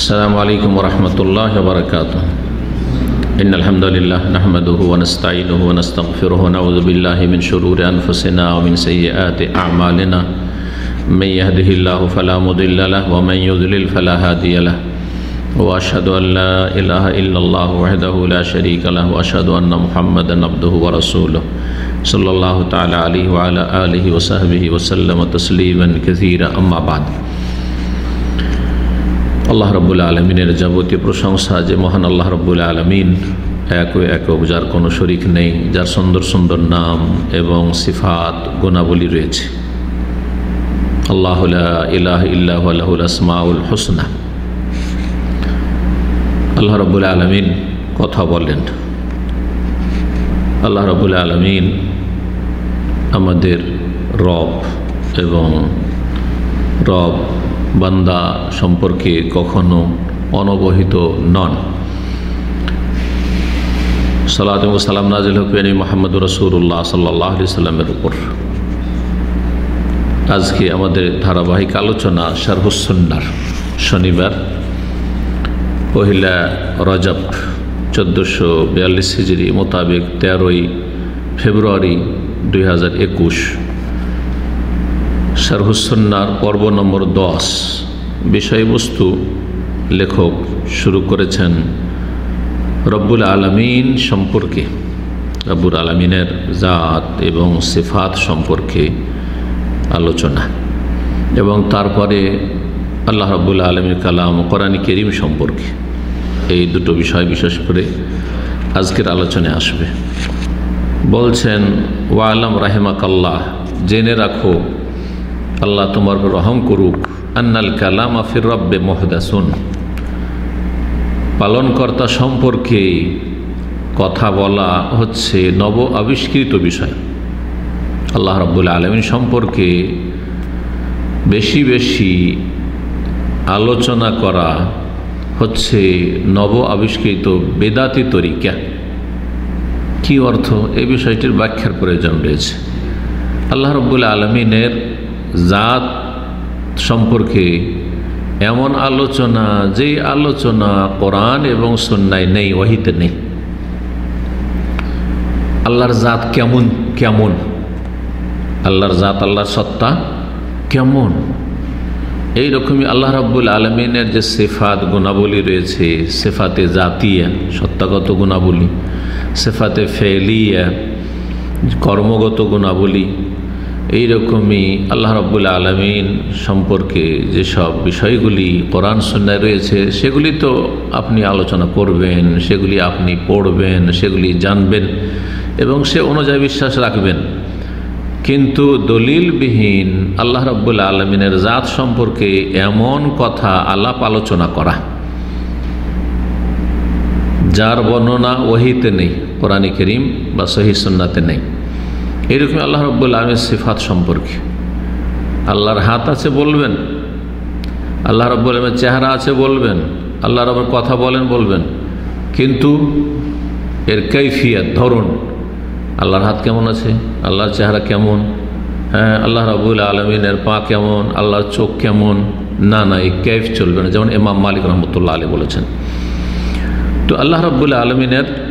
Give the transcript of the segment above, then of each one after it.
السلام علیکم ورحمۃ اللہ وبرکاتہ۔ ان الحمد للہ نحمد ونستعین ونعوذ باللہ من شرور انفسنا ومن سیئات اعمالنا۔ من يهده اللہ فلا مضل له ومن يضلل فلا هادي له۔ واشهد ان لا اله الا اللہ وحده لا شریک له واشهد ان محمد عبده ورسوله صلی اللہ تعالی علیہ وعلى آلہ وصحبہ وسلم تسلیما كثيرا اما بعد۔ আল্লাহ রব্বুল আলমিনের যাবতীয় প্রশংসা যে মহান আল্লাহ রব্বুল আলমিন এক একক যার কোনো শরিক নেই, যার সুন্দর সুন্দর নাম এবং সিফাত গুণাবলী রয়েছে। আল্লাহ ইলাহ ইল্লাহ আল্লাহুল হোসনা। আল্লাহ রব্বুল আলমিন কথা বলেন। আল্লাহ রব্বুল আলমিন আমাদের রব এবং রব বান্দা সম্পর্কে কখনো অনবহিত নন। সালাত সালাম নাজিল হুকেনি মোহাম্মদ রসুল্লাহ সাল্লাহ সাল্লামের উপর। আজকে আমাদের ধারাবাহিক আলোচনা শারহুসন্নার শনিবার, পহিলা রজব, চোদ্দোশো বিয়াল্লিশ হিজড়ি মোতাবেক তেরোই ফেব্রুয়ারি দুই হাজার একুশ। শারহুসন্নার পর্ব নম্বর দশ, বিষয়বস্তু লেখক শুরু করেছেন রব্বুল আলমিন সম্পর্কে, রব্বুল আলমিনের জাত এবং সিফাত সম্পর্কে আলোচনা এবং তারপরে আল্লাহ রব্বুল আলমীর কালাম কোরআন করিম সম্পর্কে এই দুটো বিষয় বিশেষ করে আজকের আলোচনায় আসবে। বলছেন, ওয়ালাম রাহেমাকাল্লাহ, জেনে রাখো আল্লাহ তোমার রহম করুক। আন্নাল কালাম আফির রব্বে মহদাসুন। পালনকর্তা সম্পর্কে কথা বলা হচ্ছে নব আবিষ্কৃত বিষয়। আল্লাহ রব্বুল আলমিন সম্পর্কে বেশি বেশি আলোচনা করা হচ্ছে নব আবিষ্কৃত বেদাতি তরিকা। কি অর্থ? এ বিষয়টির ব্যাখ্যার প্রয়োজন রয়েছে। আল্লাহ রব্বুল আলমিনের জাত সম্পর্কে এমন আলোচনা যে আলোচনা কোরআন এবং সন্ন্যায় নেই ওহিতে নেই। আল্লাহর জাত কেমন? কেমন? আল্লাহর জাত, আল্লাহর সত্তা কেমন? এই রকমই আল্লাহ রাব্বুল আলমিনের যে সেফাত গুণাবলী রয়েছে, সেফাতে জাতিয়া, সত্তাগত গুণাবলী, সেফাতে ফেলিয়া, কর্মগত গুণাবলী এইরকমই আল্লাহ রব্বুল আলমিন সম্পর্কে যেসব বিষয়গুলি কোরআন সন্ন্যায় রয়েছে, সেগুলি তো আপনি আলোচনা করবেন, সেগুলি আপনি পড়বেন, সেগুলি জানবেন এবং সে অনুযায়ী বিশ্বাস রাখবেন। কিন্তু দলিলবিহীন আল্লাহ রব্বুল আলমিনের জাত সম্পর্কে এমন কথা আলাপ আলোচনা করা, যার বর্ণনা ওহিতে নেই, কোরআন করিম বা সহি সন্নাতে নেই। এরকম আল্লাহ রব্বুল আলমের সিফাত সম্পর্কে। আল্লাহর হাত আছে বলবেন, আল্লাহ রব্বুল আলমের চেহারা আছে বলবেন আল্লাহ রবের কথা বলেন বলবেন, কিন্তু এর কৈফিয়াত ধরুন, আল্লাহর হাত কেমন আছে? আল্লাহর চেহারা কেমন? হ্যাঁ আল্লাহ রবুল আলমিনের পা কেমন? আল্লাহর চোখ কেমন? না না, এই कैफ চলবে না। যেমন ইমাম মালিক রহমতুল্লাহ আলী বলেছেন। তো আল্লাহ রব্বুল আলমিনের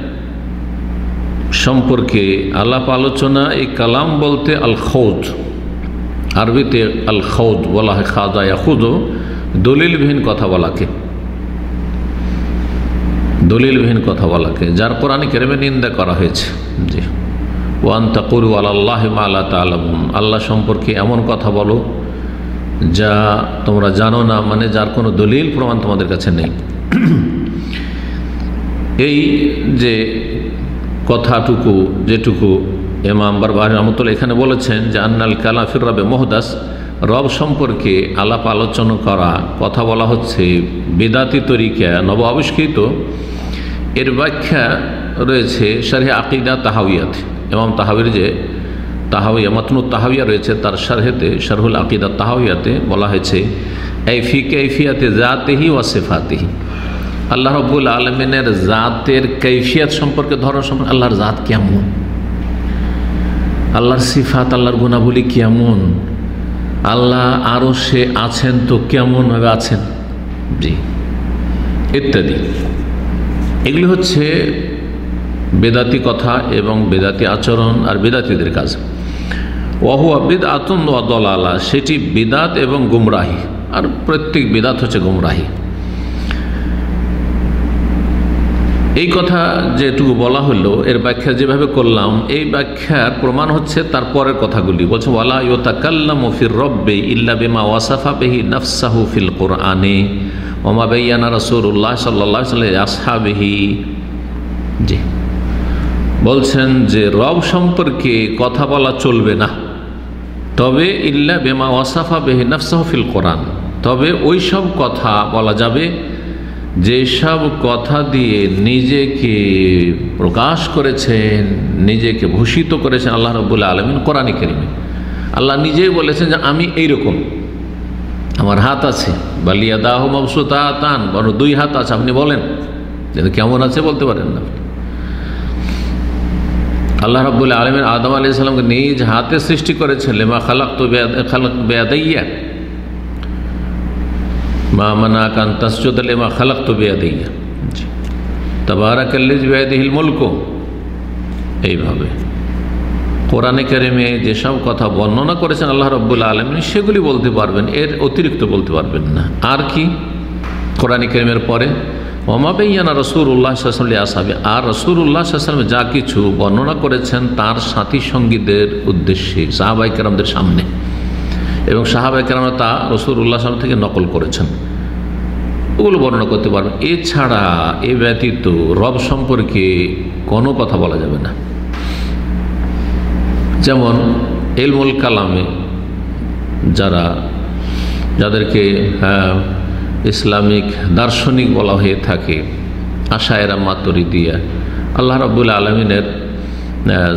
সম্পর্কে আলাপ আলোচনা, এই কালাম বলতে আল খৌদ আরবিতে আল খৌদ বলা হয় খাজা ইয়াহুদ দলিলবিহীন কথা বলাকে। দলিলবিহীন কথা বলাকে। যার কোরআন কেরেমে নিন্দা করা হয়েছে। জি। ওয়ান তাকুরু আল্লাহ আল্লাহ তালামুন। আল্লাহ সম্পর্কে এমন কথা বলো যা তোমরা জানো না মানে যার কোনো দলিল প্রমাণ তোমাদের কাছে নেই। এই যে কথাটুকু, যেটুকু এমাম বারবার রহমতুল্লাহ এখানে বলেছেন যে, আন্নাল কালাফির রবে মোহদাস রব সম্পর্কে আলাপ আলোচনা করা, কথা বলা হচ্ছে বেদাতি তরিকা নব আবিষ্কৃত। এর ব্যাখ্যা রয়েছে শারহে আকিদা তাহাউয়াত এবং তাহাবির যে তাহাউয়া মাতনু তাহাউয়া রয়েছে, তার শারহেতে, শারহুল আকিদা তাহাউয়াতে বলা হয়েছে, এই ফি কৈফিয়াতে জাতেহি ওয়াসেফাতেহি আল্লাহ রব্বুল আলমিনের জাতের কৈফিয়াত সম্পর্কে, ধরন সম্পর্কে আল্লাহর জাত কেমন? আল্লাহর সিফাত, আল্লাহর গুণাবলী কেমন? আল্লাহ আরও সে আছেন তো কেমনভাবে আছেন? জি। ইত্যাদি। এগুলি হচ্ছে বেদাতি কথা এবং বেদাতি আচরণ আর বেদাতিদের কাজ। ওয়াহুয়া বিদ আতন দলালা, সেটি বিদাত এবং গুমরাহি। আর প্রত্যেক বিদাত হচ্ছে গুমরাহি। এই কথা যেটুকু বলা হলো, এর ব্যাখ্যা যেভাবে করলাম, এই ব্যাখ্যার প্রমাণ হচ্ছে তার পরের কথাগুলি। বলছে, ওয়ালা ইউতাকাল্লামু ফির রব্বে ইল্লা বিমা ওয়াসাফা বিহি নাফসাহু ফিল কোরআনে ওমা বেয়ানা রাসূলুল্লাহ সাল্লাল্লাহু আলাইহি আসহাবিহি। জি। বলছেন যে, রব সম্পর্কে কথা বলা চলবে না। তবে ইল্লা বেমা ওয়াসাফা বেহি নাফসাহু ফিল কোরআন। তবে ওই সব কথা বলা যাবে যেসব কথা দিয়ে নিজেকে প্রকাশ করেছেন, নিজেকে ভূষিত করেছেন আল্লাহ রবুল্লা আলমিন কোরআন কেরিমে। আল্লাহ নিজেই বলেছেন যে আমি এইরকম। আমার হাত আছে। বালিয়া দাহ মবসুতা তান বড় দুই হাত আছে। আপনি বলেন। যে কেমন আছে বলতে পারেন না আল্লাহ রবুল্লা আলমিন আদম আলি সাল্লামকে নিজ হাতে সৃষ্টি করেছেন। লেমা খালাক তো খালাক বেয়াদাইয়া। মা মানা কান তসজুদলে মা খালাক তো বেয়াদিয়া তবারাকাল্লিজ বেয়াদিহিল মুলক এইভাবে কোরআনে কারিমে যেসব কথা বর্ণনা করেছেন আল্লাহ রব্বুল আলমিন, সেগুলি বলতে পারবেন, এর অতিরিক্ত বলতে পারবেন না। আর কি? কোরআনে কারিমের পরে ওমাবেয়ানা রসুর উল্লাহ সাল্লি আসাবে আর রসুর উল্লাহ সাল্লামে যা কিছু বর্ণনা করেছেন, তার সাথী সঙ্গীদের উদ্দেশ্যে সাহাবাই কেরামদের সামনে। এবং সাহাবাই কেরামরা তা রসুর উল্লাহ সালাম থেকে নকল করেছেন। ওগুলো বর্ণনা করতে পারবেন এছাড়া এ ব্যতীত রব সম্পর্কে কোনো কথা বলা যাবে না। যেমন এলমুল কালামে যারা, যাদেরকে ইসলামিক দার্শনিক বলা হয়ে থাকে, আশায়রা মাতরি দিয়া আল্লাহ রাবুল আলমিনের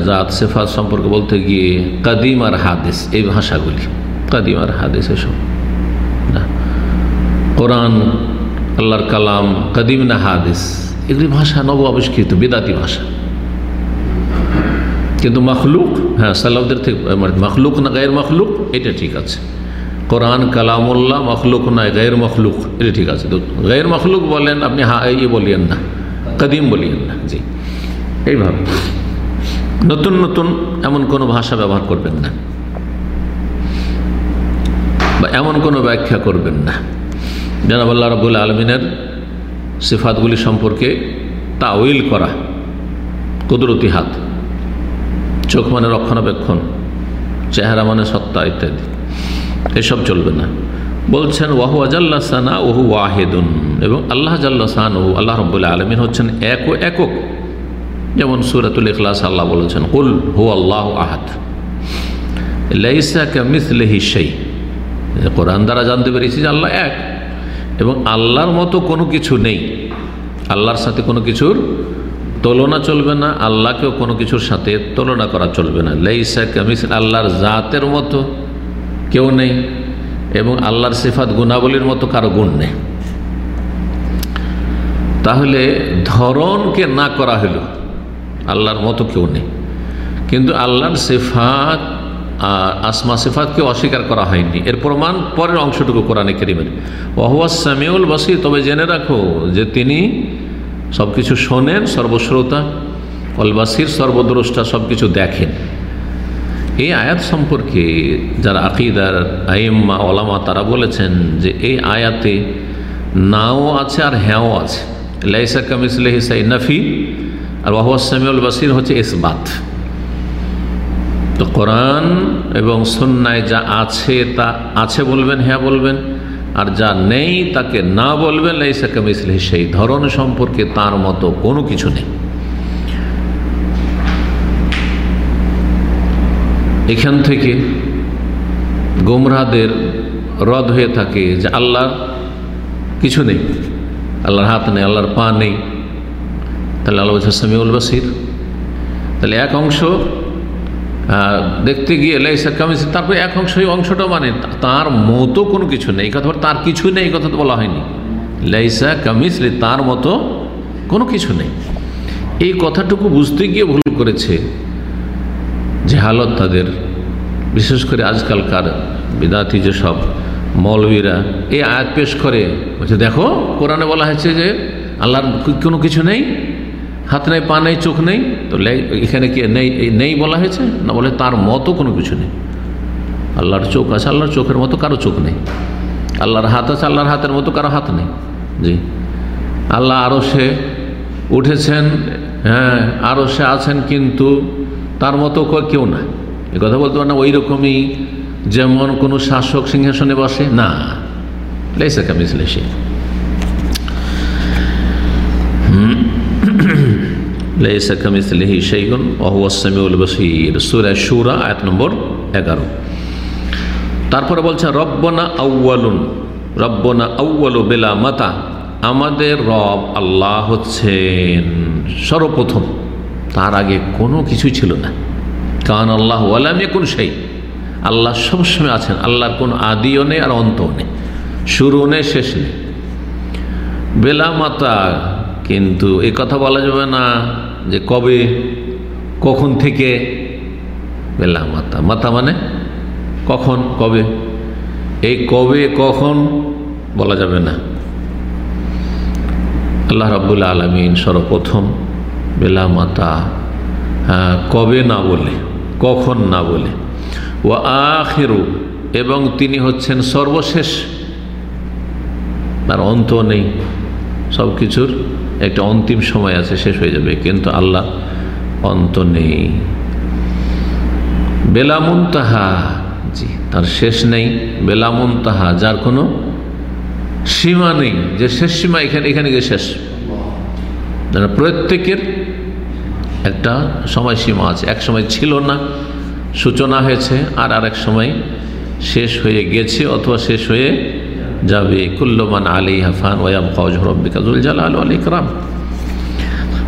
জাত, সেফাত সম্পর্কে বলতে গিয়ে কাদিম আর হাদিস এই ভাষাগুলি। কাদিম আর হাদিস এসব না। কোরআন, আল্লাহর কালাম, কাদিম না হাদিস, এগুলি ভাষা নব আবিষ্কৃত বেদাতি ভাষা। কিন্তু মখলুক হ্যাঁ সাল্লাহদের থেকে মানে মখলুক না গায়ের মখলুক, এটা ঠিক আছে। কোরআন, কালামুল্লাহ, মখলুক নয় গায়ের মখলুক, এটা ঠিক আছে। গায়ের মখলুক বলেন, আপনি হা ইয়ে বলিয়েন না, কদিম বলিয়েন না, জি। এইভাবে। নতুন নতুন, এমন কোনো ভাষা ব্যবহার করবেন না। বা এমন কোনো ব্যাখ্যা করবেন না। জানাব আল্লাহ রবুল আলমিনের সিফাতগুলি সম্পর্কে তাউইল করা কুদরতি হাত, চোখ মানে রক্ষণাবেক্ষণ, চেহারা মানে সত্তা ইত্যাদি, এসব চলবে না। বলছেন ওয়াহু আজাল্লা সানা ওহু ওয়াহেদুন এবং আল্লাহ জাল্লা সান ওহু আল্লাহ রব্বুল্লাহ আলমিন হচ্ছেন এক ও একক। যেমন সুরাতুল ইখলাস আল্লাহ বলেছেন, কুল হু আল্লাহ আহাদ, লাইসা কামিসলেহি সেই কোরআন দ্বারা জানতে পেরেছি যে আল্লাহ এক। এবং আল্লাহর মতো কোনো কিছু নেই। আল্লাহর সাথে কোনো কিছুর তুলনা চলবে না, আল্লাহকেও কোনো কিছুর সাথে তুলনা করা চলবে না। লেইসা কামিস আল্লাহর জাতের মতো কেউ নেই এবং আল্লাহর সিফাত গুণাবলীর মতো কারও গুণ নেই। তাহলে ধরনকে না করা হলো, আল্লাহর মতো কেউ নেই। কিন্তু আল্লাহর সিফাত আর আসমা সিফাতকে অস্বীকার করা হয়নি। এর প্রমাণ পরের অংশটুকু কোরআনে কেরিমের। ওয়াহুয়াস সামিউল বসি তবে জেনে রাখো যে তিনি সব কিছু শোনেন, সর্বশ্রোতা অলবাসির সর্বদ্রষ্টা সব কিছু দেখেন। এই আয়াত সম্পর্কে যারা আকিদার আইম্মা, ওলামা, তারা বলেছেন যে এই আয়াতে নাও আছে আর হ্যাঁও আছে। লাইসা কামিসলেহিসাই নাফি আর ওয়াহুয়াসামিউল বাসির হচ্ছে ইসবাত। তো কোরআন এবং সন্ন্যায় যা আছে তা আছে বলবেন হ্যাঁ বলবেন, আর যা নেই তাকে না বলবেন, লাইসা কামিসলি সেই ধরন সম্পর্কে তার মতো কোনো কিছু নেই। এখান থেকে গোমরাদের রদ হয়ে থাকে যে আল্লাহর কিছু নেই, আল্লাহর হাত নেই, আল্লাহর পা নেই। তাহলে আল্লাহ সামিউল বাসির। তাহলে এক অংশ দেখতে গিয়ে লাইসা কামিস তারপরে এক অংশ অংশটা মানে তার মতো কোনো কিছু নেই। কথা তার কিছু নেই কথা তো বলা হয়নি। লাইসা কামিসলি তার মতো কোনো কিছু নেই। এই কথাটুকু বুঝতে গিয়ে ভুল করেছে যে হালত তাদের। বিশেষ করে আজকালকার বিদাতি যেসব মৌলবীরা, এই আয়াত পেশ করে, বলছে, দেখো, কোরআনে বলা হয়েছে যে আল্লাহর কোনো কিছু নেই হাত নেই, পা নেই, চোখ নেই, তো এখানে কি নেই নেই বলা হয়েছে? না বলে তার মতো কোনো কিছু নেই। আল্লাহর চোখ আছে, আল্লাহর চোখের মতো কারও চোখ নেই। আল্লাহর হাত আছে, আল্লাহর হাতের মতো কারও হাত নেই। জি। আল্লাহ আরও সে উঠেছেন হ্যাঁ আরও সে আছেন, কিন্তু তার মতো কেউ না। এ কথা বলতে পারে না ওই রকমই যেমন কোনো শাসক সিংহাসনে বসে, না। লেসে। কামিসলে সে সুরা নম্বর এগারো। তারপরে বলছে, রব্বনা আউ্বালুন রব্বনা আউ্বালু বেলা মাতা, আমাদের রব আল্লাহ হচ্ছেন সর্বপ্রথম। তার আগে কোনো কিছু ছিল না। কারণ আল্লাহ আলামে কোন সেই আল্লাহ সবসময় আছেন। আল্লাহর কোন আদিও নেই আর অন্তও নেই। শুরু নেই, শেষ নেই। বেলা মাতা, কিন্তু এ কথা বলা যাবে না। যে কবে, কখন থেকে? বেলা মাতা। মাতা মানে কখন, কবে? এই কবে, কখন বলা যাবে না। আল্লাহ রাবুল আলমিন সর্বপ্রথম বেলা মাতা কবে না বলে, কখন না বলে। ও আখেরু, এবং তিনি হচ্ছেন সর্বশেষ। তার অন্ত নেই সব কিছুর একটা অন্তিম সময় আছে, শেষ হয়ে যাবে, কিন্তু আল্লাহ অন্ত নেই। বেলামুন তাহা জি, তার শেষ নেই। বেলামুন তাহা যার কোনো সীমা নেই, যে শেষ সীমা এখানে এখানে গিয়ে শেষ। প্রত্যেকের একটা সময়সীমা আছে। এক সময় ছিল না, সূচনা হয়েছে, আর আরেক সময় শেষ হয়ে গেছে, অথবা শেষ হয়ে যাবে। কুল্লমান আলী হাফান ওয়াম ফজরব্বিকাজুল জালাল আল ইকরাম।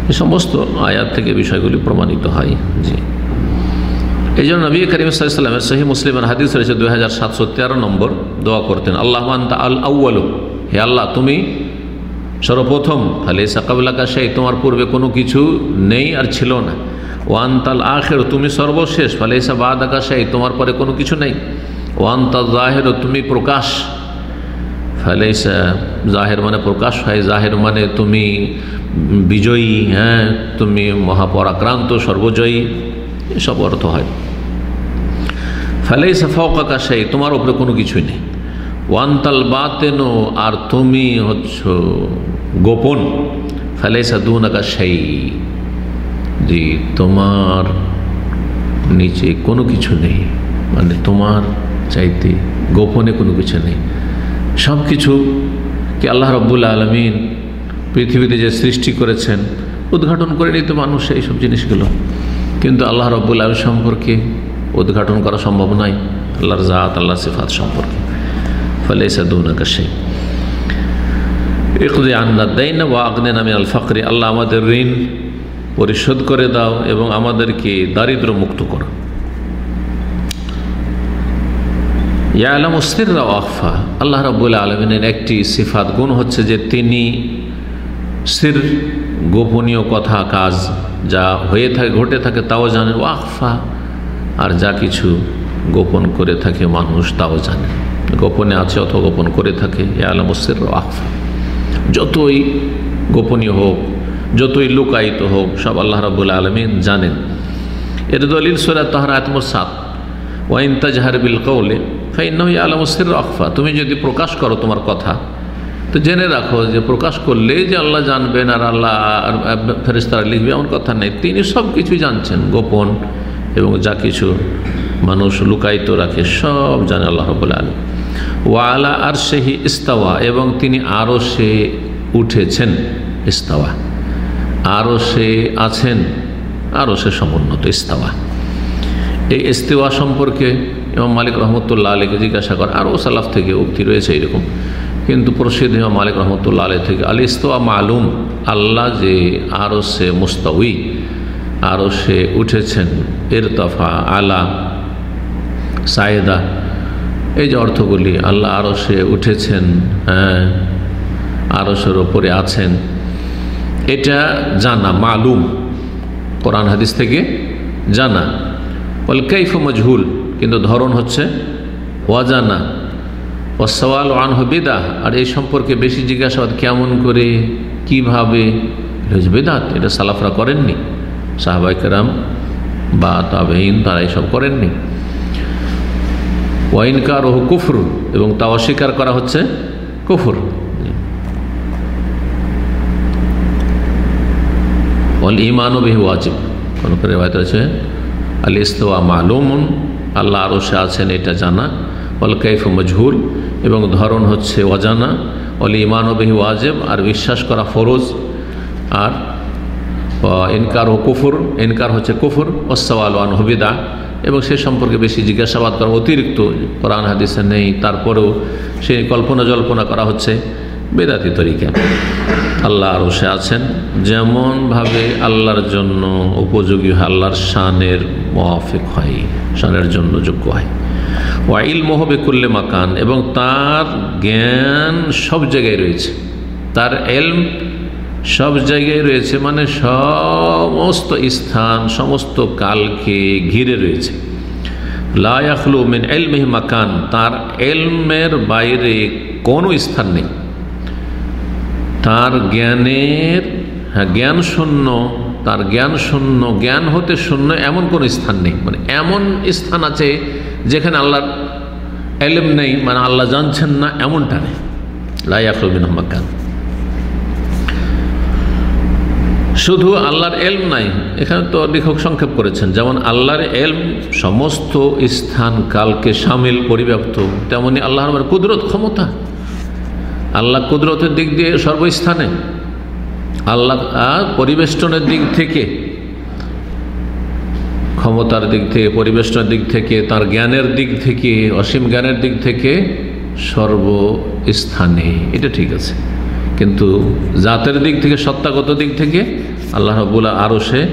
এই সমস্ত আয়াত থেকে বিষয়গুলি প্রমাণিত হয়। জি। এই জন্য নবী করিম সাল্লামের সহি মুসলিমের হাদিস রয়েছে দুই হাজার সাতশো তেরো নম্বর। দোয়া করতেন, আল্লাহ আল আউ্ল হে আল্লাহ, তুমি সর্বপ্রথম তাহলে সাকাবুল্লাকা সেই তোমার পূর্বে কোনো কিছু নেই আর ছিল না। ওয়ান তাল আখের তুমি সর্বশেষ ফলে এসা বাদ আকাশাই তোমার পরে কোনো কিছু নেই। ওয়ান তাল জাহের তুমি প্রকাশ। ফলে জাহের মানে প্রকাশ হয়। জাহের মানে তুমি বিজয়ী হ্যাঁ তুমি মহাপরাক্রান্ত, সর্বজয়ী, এসব অর্থ হয়। ফলে ফকাশাই তোমার উপরে কোনো কিছুই নেই। ওয়ান্তাল বাতেনো, আর তুমি হচ্ছ গোপন। ফেলেসা দুনাকা সেই যে তোমার নিচে কোনো কিছু নেই। মানে তোমার চাইতে গোপনে কোনো কিছু নেই। সব কিছু কি আল্লাহ রব্বুল আলমিন পৃথিবীতে যে সৃষ্টি করেছেন, উদ্ঘাটন করে নিতে মানুষ এই সব জিনিসগুলো। কিন্তু আল্লাহ রব্বুল আলম সম্পর্কে উদ্ঘাটন করা সম্ভব নয় আল্লাহর জাত আল্লাহ সিফাত সম্পর্কে। ফলে দুনাকা সেই ইকদে আন্না দেয় না বা আগ্নে নামে আল ফকরি, আল্লাহ আমাদের ঋণ পরিশোধ করে দাও এবং আমাদেরকে দারিদ্র মুক্ত করো। ইয়ালাম উস্তিররা ওয়াকফা আল্লাহ রাবুল আলমিনের একটি সিফাত গুণ হচ্ছে যে তিনি সির গোপনীয় কথা, কাজ যা হয়ে থাকে, ঘটে থাকে তাও জানেন ওয়াকফা আর যা কিছু গোপন করে থাকে মানুষ তাও জানে। গোপনে আছে অথবা গোপন করে থাকে। আলম উস্তির ওয়াকফা যতই গোপনীয় হোক, যতই লুকায়িত হোক, সব আল্লাহ রাবুল আলমিন জানেন। এর দলিল সোরা তাহার আত্মসাত ওয়াইন তাজহার বিল কৌলে ফাইনাহি আলমসির রকফা তুমি যদি প্রকাশ করো তোমার কথা, তো জেনে রাখো যে প্রকাশ করলে যে আল্লাহ জানবেন আর আল্লাহ, আর ফেরিস্তারা লিখবে এমন কথা নেই। তিনি সব কিছুই জানছেন, গোপন, এবং যা কিছু মানুষ লুকায়িত রাখে সব জানে আল্লাহ রবুল আলম ওয়ালা আর সেহি ইস্তাওয়া, এবং তিনি আরও সে উঠেছেন, ইস্তাওয়া। আরও সে আছেন আরও সে সমুন্নত, ইস্তাওয়া। এই ইস্তেওয়া সম্পর্কে ইমাম মালিক রহমতুল্লাহ আলীকে জিজ্ঞাসা করে, আরও সালাফ থেকে উক্তি রয়েছে এরকম। কিন্তু প্রসিদ্ধ ইমাম মালিক রহমতুল্লাহ আলী থেকে আল ইস্তোয়া মালুম, আল্লাহ যে আরও সে মুস্তাউই আরও সে উঠেছেন এর তফা আলা সায়েদা এই যে অর্থগুলি, আল্লাহ আরও সে উঠেছেন হ্যাঁ আরসের ওপরে আছেন, এটা জানা, মালুম, কোরআন হাদিস থেকে জানা। বল কৈফ মজহুল কিন্তু ধরন হচ্ছে, ওয়াজানা অসওয়াল আন বেদা আর এই সম্পর্কে বেশি জিজ্ঞাসাবাদ কেমন করে, কীভাবে? বেদাত এটা সালাফরা করেননি সাহাবাই কেরাম বা তাবেইন তারা এসব করেননি। ওয়াইনকার ও কুফর, এবং তা অস্বীকার করা হচ্ছে কুফর। অল ইমান ও বেহু ওয়াজিব, কোন করে আছে আল ইস্তোয়া মালুমুন আল্লাহ আরও সে আছেন, এটা জানা। অল কাইফ মজহুল, এবং ধরন হচ্ছে অজানা। অল ইমান ওয়াজেব, আর বিশ্বাস করা ফরজ। আর ইনকার ও কুফুর, ইনকার হচ্ছে কুফুর ওসাওয়াল ওয়ান হবিদা এবং সে সম্পর্কে বেশি জিজ্ঞাসাবাদ করা অতিরিক্ত, কোরআন হাদিসে নেই। তারপরেও সে কল্পনা জল্পনা করা হচ্ছে বেদাতি তরিকা। আল্লাহ আরও সে আছেন, যেমনভাবে আল্লাহর জন্য উপযোগী আল্লাহর শানের মোয়াফিক হয় শানের জন্য যোগ্য হয়। ওয়াইল মোহবে করলে মাকান, এবং তার জ্ঞান সব জায়গায় রয়েছে। তার এলম সব জায়গায় রয়েছে মানে সমস্ত স্থান, সমস্ত কালকে ঘিরে রয়েছে। লায়াখলু মিন এলমেহ মাকান, তার এলমের বাইরে কোনো স্থান নেই। তার জ্ঞানের হ্যাঁ জ্ঞান শূন্য তার জ্ঞান শূন্য, জ্ঞান হতে শূন্য এমন কোনো স্থান নেই। মানে এমন স্থান আছে যেখানে আল্লাহর এলেম নেই মানে আল্লাহ জানছেন না, এমনটা নেই। লাইয়াকুল মিন মাকান। শুধু আল্লাহর এলম নাই, এখানে তো লেখক সংক্ষেপ করেছেন, যেমন আল্লাহর এলম সমস্ত স্থান, কালকে সামিল, পরিব্যাপ্ত, তেমনি আল্লাহর কুদরত, ক্ষমতা। আল্লাহ কুদরতের দিক দিয়ে সর্বস্থানে। আল্লাহ পরিবেষ্টনের দিক থেকে, ক্ষমতার দিক থেকে, পরিবেষ্টনের দিক থেকে, তার জ্ঞানের দিক থেকে, অসীম জ্ঞানের দিক থেকে সর্বস্থানে। এটা ঠিক আছে। কিন্তু জাতের দিক থেকে, সত্তাগত দিক থেকে আল্লাহ রবুল্লা আরও সে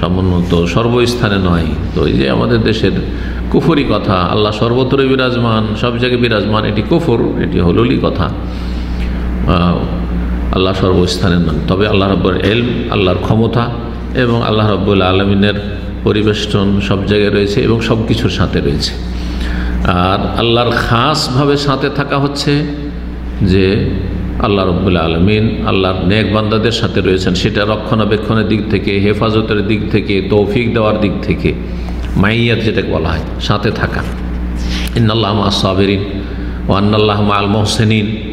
সমুন্নত, সর্বস্থানে নয়। তো এই যে আমাদের দেশের কুফরি কথা, আল্লাহ সর্বত্রই বিরাজমান, সব জায়গায় বিরাজমান, এটি কুফর, এটি হলুলি কথা। আল্লাহ সর্বস্থানে নন তবে আল্লাহ রব্বর এলম আল্লাহর ক্ষমতা এবং আল্লাহ রব্বুল আলমিনের পরিবেষ্টন সব জায়গায় রয়েছে এবং সব কিছুর সাথে রয়েছে। আর আল্লাহর খাসভাবে সাথে থাকা হচ্ছে যে আল্লাহ রব্বুল আলমিন আল্লাহর নেক বান্দাদের সাথে রয়েছেন। সেটা রক্ষণাবেক্ষণের দিক থেকে, হেফাজতের দিক থেকে, তৌফিক দেওয়ার দিক থেকে, মাইয়াত যেটাকে বলা হয়, সাথে থাকা। ইন্নাল্লাহ সাবেরিন ও আন্নাল্লাহ আল মোহসেনিন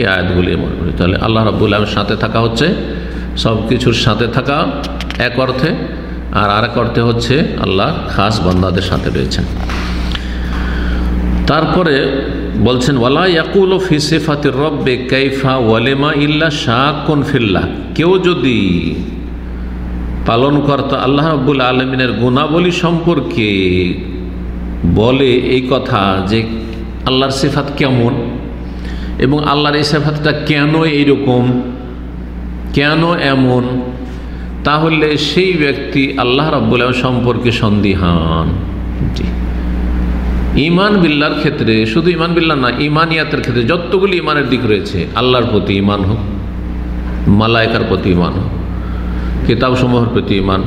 এই আয়াতগুলি মনে করি। তাহলে আল্লাহ রব্বুল আলমের সাথে থাকা হচ্ছে সব কিছুর সাথে থাকা এক অর্থে, আর আরেক অর্থে হচ্ছে আল্লাহ খাস বান্দাদের সাথে রয়েছেন। তারপরে বলছেন, ওয়ালা ইয়াকুল ফি সেফাতির রব্বে কাইফা ওয়ালেমা ইল্লা শাকুন ফিল্লা কেউ যদি পালনকর্তা আল্লাহ রব্বুল আলমিনের গুণাবলী সম্পর্কে বলে এই কথা যে আল্লাহর সেফাত কেমন এবং আল্লাহর এই সেফাতটা কেন এইরকম? কেন এমন? তাহলে সেই ব্যক্তি আল্লাহ রব্বুল সম্পর্কে সন্দিহান। ইমান বিল্লার ক্ষেত্রে, শুধু ইমান বিল্লা না ইমানিয়াতের ক্ষেত্রে যতগুলি ইমানের দিক রয়েছে, আল্লাহর প্রতি ইমান হোক, মালায়কার প্রতি ইমান হোক, কিতাবসমূহের প্রতি ইমান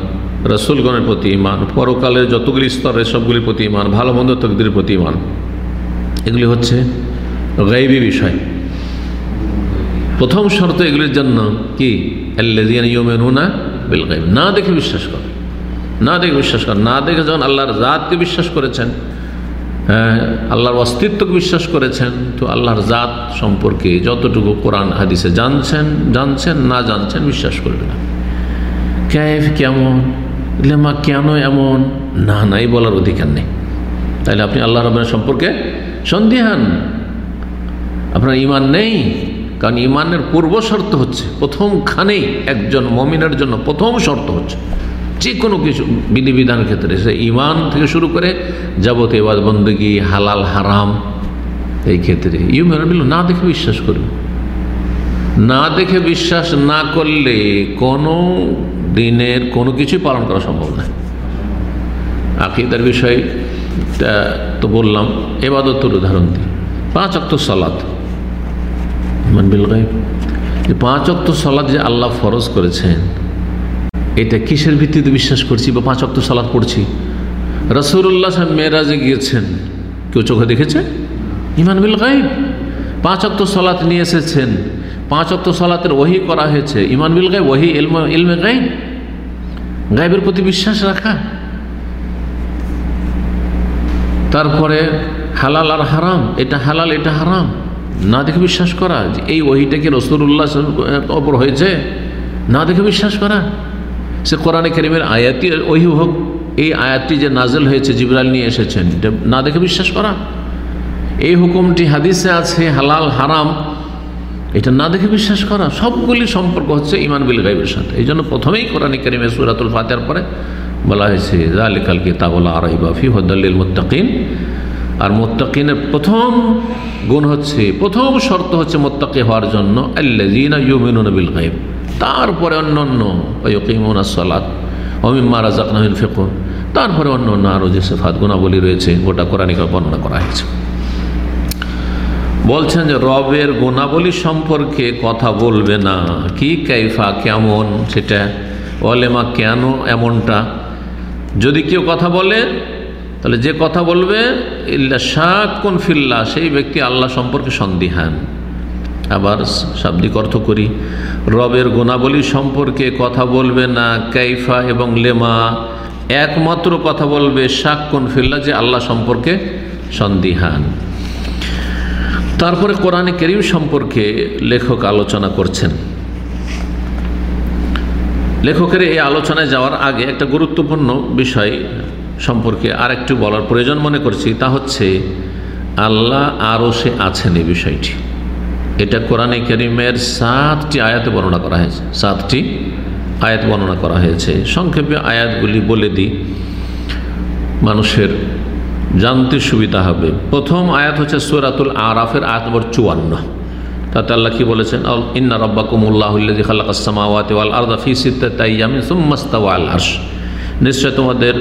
রসুলগণের প্রতি ইমান পরকালের যতগুলি স্তরের সবগুলির প্রতি ইমান ভালো মন্দ তকদির প্রতি ইমান এগুলি হচ্ছে গাইবী বিষয়। প্রথম শর্ত এগুলির জন্য কি? না দেখে বিশ্বাস কর। না দেখে বিশ্বাস কর। না দেখে যখন আল্লাহর জাতকে বিশ্বাস করেছেন হ্যাঁ আল্লাহর অস্তিত্বকে বিশ্বাস করেছেন, তো আল্লাহর জাত সম্পর্কে যতটুকু কোরআন হাদিসে জানছেন জানছেন, না জানছেন বিশ্বাস করবে না। ক্যাফ কেমন? লেমা কেন এমন? না, নাই বলার অধিকার নেই। তাহলে আপনি আল্লাহ রবের সম্পর্কে সন্দেহান। আপনার ইমান নেই, কারণ ইমানের পূর্ব শর্ত হচ্ছে প্রথমখানেই একজন মমিনের জন্য প্রথম শর্ত হচ্ছে যে কোনো কিছু বিধিবিধান ক্ষেত্রে। সে ইমান থেকে শুরু করে যাবতীয় বন্দগি হালাল, হারাম, এই ক্ষেত্রে ইউমেন না দেখে বিশ্বাস করবে। না দেখে বিশ্বাস না করলে কোনো দিনের কোনো কিছুই পালন করা সম্ভব নয়। আকিদার বিষয়টা তো বললাম, এবাদতের উদাহরণ দিই। পাঁচ অক্ত সালাত। বিল গাইব যে পাঁচ অক্ত সালাদ যে আল্লাহ ফরজ করেছেন, এটা কিসের ভিত্তিতে বিশ্বাস করছি বা পাঁচ অক্ত সালাদ পড়ছি? রসুল্লাহ সাহেব মেয়েরাজে গিয়েছেন। কেউ চোখে দেখেছে? ইমান বিল গাইব পাঁচ অক্ত সলাত নিয়ে এসেছেন। পাঁচ অক্ত সলাতের ওহি করা হয়েছে। ইমান বিল গাইব ওহি এলমে গাইব গাইবের প্রতি বিশ্বাস রাখা। তারপরে হালাল আর হারাম। এটা হালাল, এটা হারাম। না দেখে বিশ্বাস করা, যে এই ওহিটা কি রসুল্লাহ অপর হয়েছে? না দেখে বিশ্বাস করা। সে কোরআনে কেরিমের আয়াতি ওহি হোক, এই আয়াতটি যে নাজেল হয়েছে জিবরাল নিয়ে এসেছেন, এটা না দেখে বিশ্বাস করা। এই হুকুমটি হাদিসে আছে, হালাল, হারাম, এটা না দেখে বিশ্বাস করা। সবগুলি সম্পর্ক হচ্ছে ইমান বিল গাইবের সাথে। এই জন্য প্রথমেই কোরআনে কেরিমে সুরাতুল ফাতের পরে বলা হয়েছে জালিকাল কিতাবুল আরাইবাফি হদ্দাল্লিল মুত্তাকিন। আর মোত্তাকিনের প্রথম গুণ হচ্ছে, প্রথম শর্ত হচ্ছে মোত্তাকি হওয়ার জন্য বিল গাইব তারপরে অন্য অন্য সালাত ফেকুন তারপরে অন্য অন্য আরও যে সেফাত, গুণাবলী রয়েছে, গোটা কোরআনিকা বর্ণনা করা হয়েছে। বলছেন যে রবের গুণাবলী সম্পর্কে কথা বলবে না। কি কাইফা, কেমন সেটা ওলেমা কেন এমনটা? যদি কেউ কথা বলে তাহলে যে কথা বলবে, ইল্লা শাক কোন ফিল্লা সেই ব্যক্তি আল্লাহ সম্পর্কে সন্দিহান। আবার শাব্দিক অর্থ করি, রবের গুণাবলী সম্পর্কে কথা বলবে না, কাইফা এবং লেমা। একমাত্র কথা বলবে শাক কোন ফিল্লা যে আল্লাহ সম্পর্কে সন্দিহান। তারপরে কোরআনে করিম সম্পর্কে লেখক আলোচনা করছেন। লেখকের এই আলোচনায় যাওয়ার আগে একটা গুরুত্বপূর্ণ বিষয় সম্পর্কে আর একটু বলার প্রয়োজন মনে করছি, তা হচ্ছে আল্লাহ আরও সে আছেন এই বিষয়টি। এটা কোরআনে করিমের সাতটি আয়াতে বর্ণনা করা হয়েছে। সাতটি আয়াত বর্ণনা করা হয়েছে। সংক্ষেপে আয়াতগুলি বলে দিই। মানুষের জানতে সুবিধা হবে। প্রথম আয়াত হচ্ছে সুরাতুল আরাফের আয়াত নম্বর চুয়ান্ন। তাতে আল্লাহ কি বলেছেন? ইন্না রব্বাকুমুল্লাহুল্লাজি খালাকাসসামাওয়াতি ওয়াল আরদা ফি সিত্তাতি আইয়ামিন সুম্মাস্তাওয়া আল আরশ। নিশ্চয় তোমাদের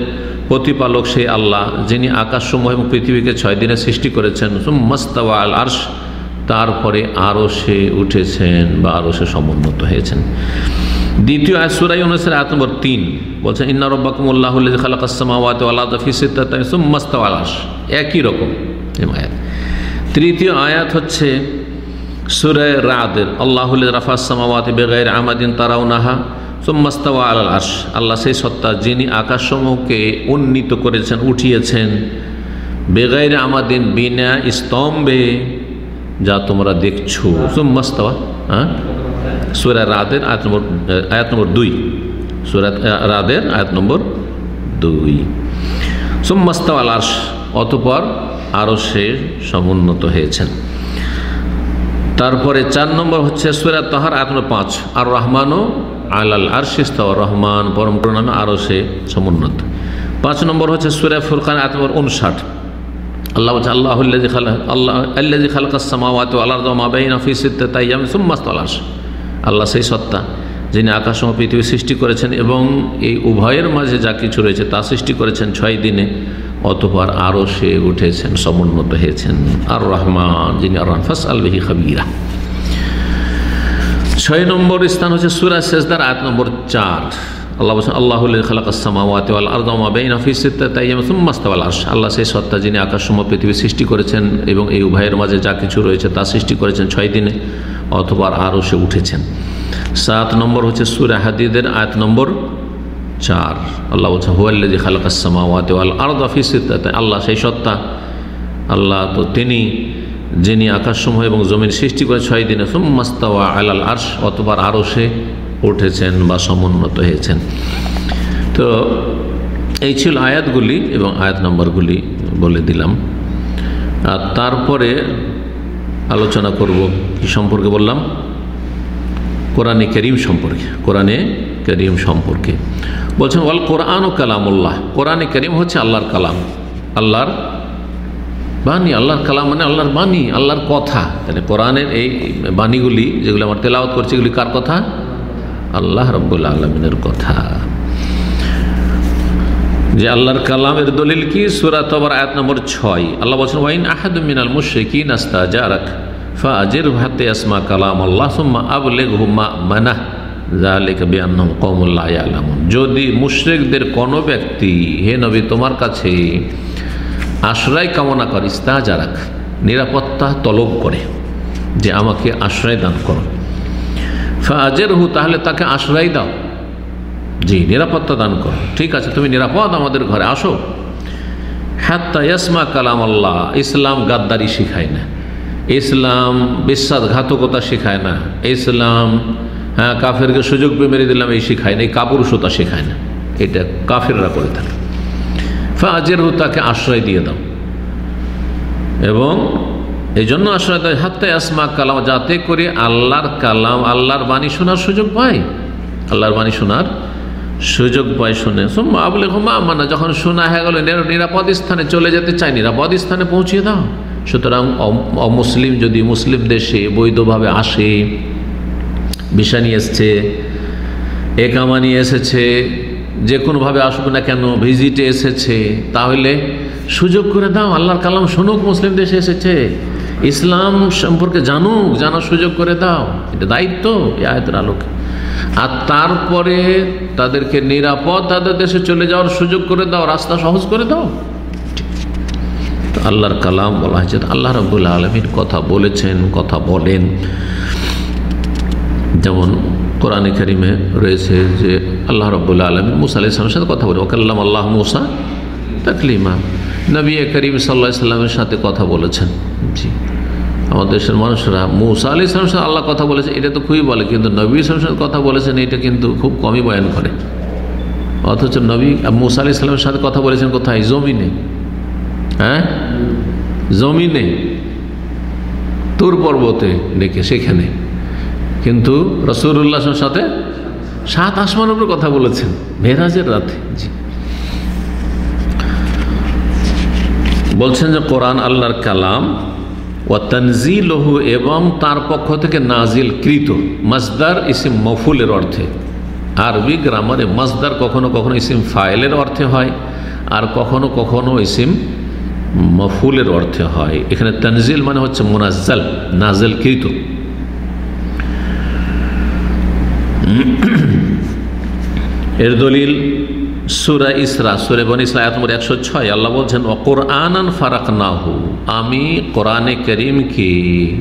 প্রতিপালক সেই আল্লাহ, যিনি আকাশসমূহ এবং পৃথিবীকে ছয় দিনে সৃষ্টি করেছেন। সুম্মাস্তাওয়া আল আরশ, তারপরে আরও সে উঠেছেন বা আরও সে সমুন্নত হয়েছেন। দ্বিতীয় সুরাই অনুসারে আয়াত নম্বর তিন, বলছেন, ইন্না রব্বাকুমুল্লাহ আরশ। একই রকম তৃতীয় আয়াত হচ্ছে সুরায় রাদের, আল্লাহ রাফাসামাওয়াতি বেগাইর আমাদিন তারাও নাহা সোম্মাস্তাওয়া আল আল্লাহ সেই সত্তা যিনি আকাশসমূহকে উন্নীত করেছেন, উঠিয়েছেন, বেগাইর আমাদিন বিনা স্তম্ভে, যা তোমরা দেখছ। সোম্মাস্তাওয়া হ্যাঁ? সুরা রাদের আয়াত নম্বর আয়াত নম্বর দুই। সুরা রাদের আয়াত নম্বর দুই। সোম্মাস্তাওয়া আল আস অতপর আরও সে সমুন্নত হয়েছেন। তারপরে চার নম্বর হচ্ছে সুরা তাহার আয়াত নম্বর পাঁচ। আর রহমানও আলাল আর শিস্তা রহমান, পরম নামে আরও সে সমুন্নত। পাঁচ নম্বর হচ্ছে সুরা ফুরকান নম্বর উনষাট আল্লাহ আল্লাহ আল্লাহ আল্লাহ খালাকাসমাওয়াত আল্লাহ মাবাইন অফিসিতে তাই আমি সুম্মাস্ত আলাস আল্লাহ সেই সত্তা, যিনি আকাশ ও পৃথিবী সৃষ্টি করেছেন এবং এই উভয়ের মাঝে যা কিছু রয়েছে তা সৃষ্টি করেছেন ছয় দিনে, অতপর আরও সে উঠেছেন, সমুন্নত হয়েছেন। আর রহমান যিনি আর রহফাস আলবিহি খাবিরা। ছয় নম্বর স্থান হচ্ছে সুরা শেষদার আয়াত নম্বর চার আল্লাহ বলছেন, আল্লাহ খালাকাসমাওয়াত ওয়াল আরদামা বেইন অফিসিতে তাই সুম্মাস্তাওয়াল আস আল্লাহ সেই সত্তা যিনি আকাশসমূহ পৃথিবী সৃষ্টি করেছেন এবং এই উভয়ের মাঝে যা কিছু রয়েছে তা সৃষ্টি করেছেন ছয় দিনে, অথবা আরও সে উঠেছেন। সাত নম্বর হচ্ছে সুরা হাদিদের আয়াত নম্বর চার। আল্লাহ বলছে হুয়াল্লাজি খালাকাসমাওয়াত ওয়াল আরদ অফিসিতে আল্লাহ সেই সত্তা, আল্লাহ তো তিনি যিনি আকাশসমূহ এবং জমির সৃষ্টি করে ছয় দিনে, সুম্মাস্তাওয়া আলাল আর্শ, অতবার আরও সে উঠেছেন বা সমুন্নত হয়েছেন। তো এই ছিল আয়াতগুলি এবং আয়াত নম্বরগুলি বলে দিলাম। আর তারপরে আলোচনা করব কি সম্পর্কে বললাম? কোরআনে করিম সম্পর্কে, কোরআনে করিম সম্পর্কে। বলছেন, ওয়াল কোরআন ও কালামুল্লাহ। কোরআনে করিম হচ্ছে আল্লাহর কালাম, আল্লাহর বাণী, আল্লাহর কালাম মানে আল্লাহর বাণী, আল্লাহর কথা। তাহলে কোরআনের এই বাণীগুলি, যেগুলো আমার তেলাওয়াত করছে, এগুলি কার কথা? আল্লাহ রব্বুল আলমিনের কথা। যে আল্লাহর কালামের দলিল কি? সুরাত আয়াত নম্বর ছয়। আল্লাহ বলছেন, ওয়াইন আহাদ মিনাল মুশরিকিন আস্তা জারাক ফাজির ভাতে আসমা কালাম আল্লাহ সুম্মা আবলেগ হুমা মানাহ যদি মুশ্রেকদের কোনো ব্যক্তি, হে নবী, তোমার কাছে আশ্রয় কামনা করিস, তা যারাক নিরাপত্তা তলব করে যে আমাকে আশ্রয় দান করো। ফাজের হু তাহলে তাকে আশ্রয় দাও। জি, নিরাপত্তা দান করো। ঠিক আছে, তুমি নিরাপদ আমাদের ঘরে, আসো। হ্যাত্তা ইয়াসমা কালাম আল্লাহ ইসলাম গাদ্দারি শিখায় না। ইসলাম বিশ্বাসঘাতকতা শেখায় না। ইসলাম হ্যাঁ কাফেরকে সুযোগ পেয়ে মেরে দিলাম, এই শিখায় না, এই কাপুরুষতা শেখায় না। এটা কাফেররা করে থাকে। ফাজের হু তাকে আশ্রয় দিয়ে দাও। এবং এই জন্য আশ্রয় দেয় হাত্তে আসমা কালাম, যাতে করে আল্লাহর কালাম, আল্লাহর বাণী শোনার সুযোগ পায়। আল্লাহর বাণী শোনার সুযোগ পায় শুনে। সোম্মা হোমা মানা যখন শোনা হয়ে গেল নিরাপদ স্থানে চলে যেতে চাই নিরাপদ স্থানে পৌঁছিয়ে দাও। সুতরাং অমুসলিম যদি মুসলিম দেশে বৈধভাবে আসে বিষা নিয়ে এসছে, একামা নিয়ে এসেছে যে কোনোভাবে আসুক না কেন ভিজিটে এসেছে। তাহলে সুযোগ করে দাও, আল্লাহর কালাম শুনুক, মুসলিম দেশে এসেছে। ইসলাম সম্পর্কে জানুক, জানার সুযোগ করে দাও। এটা দায়িত্ব আয়তের আলোকে। আর তারপরে তাদেরকে নিরাপদ তাদের দেশে চলে যাওয়ার সুযোগ করে দাও, রাস্তা সহজ করে দাও। আল্লাহর কালাম বলা হয়েছে। আল্লাহ রবুল্লা আলমীর কথা বলেছেন, কথা বলেন। যেমন কোরআন করিমে রয়েছে যে আল্লাহ রবুল্লা আলমী মুসা আলি সাথে কথা বলে ওকাল্লাম আল্লাহ মুসা তাকলিমা। নবী করিম সাল্লাহ ইসলামের সাথে কথা বলেছেন। জি। আমাদের দেশের মানুষরা মুসা আলি ইসলামের সাথে আল্লাহ কথা বলেছে, এটা তো খুবই বলে, কিন্তু নবী ইসলামের সাথে কথা বলেছেন, এটা কিন্তু খুব কমই বয়ান করে। অথচ নবী মুসা আলি ইসলামের সাথে কথা বলেছেন কোথায়? জমিনে। হ্যাঁ? জমিনে। তোর পর্বতে ডেকে, সেখানে। কিন্তু রসুল্লাহর সাথে সাত আসমানের উপর কথা বলেছেন, মেরাজের রাতে। বলছেন যে কোরআন আল্লাহর কালাম ও তনজিলহু এবং তার পক্ষ থেকে নাজিল কৃত মজদার ইসিম মফুলের অর্থে। আরবি গ্রামারে মজদার কখনো কখনো ইসিম ফাইলের অর্থে হয় আর কখনো কখনো ইসিম মফুলের অর্থে হয়। এখানে তনজিল মানে হচ্ছে মোনাজ্জাল নাজেল কৃত এর দলিল সুরা ইসরা, সুরে বন ইসরা আয়াত একশো ছয়। আল্লাহ বলছেন ও কোরআনান ফারাক নাহু আমি কোরআনে করিমকে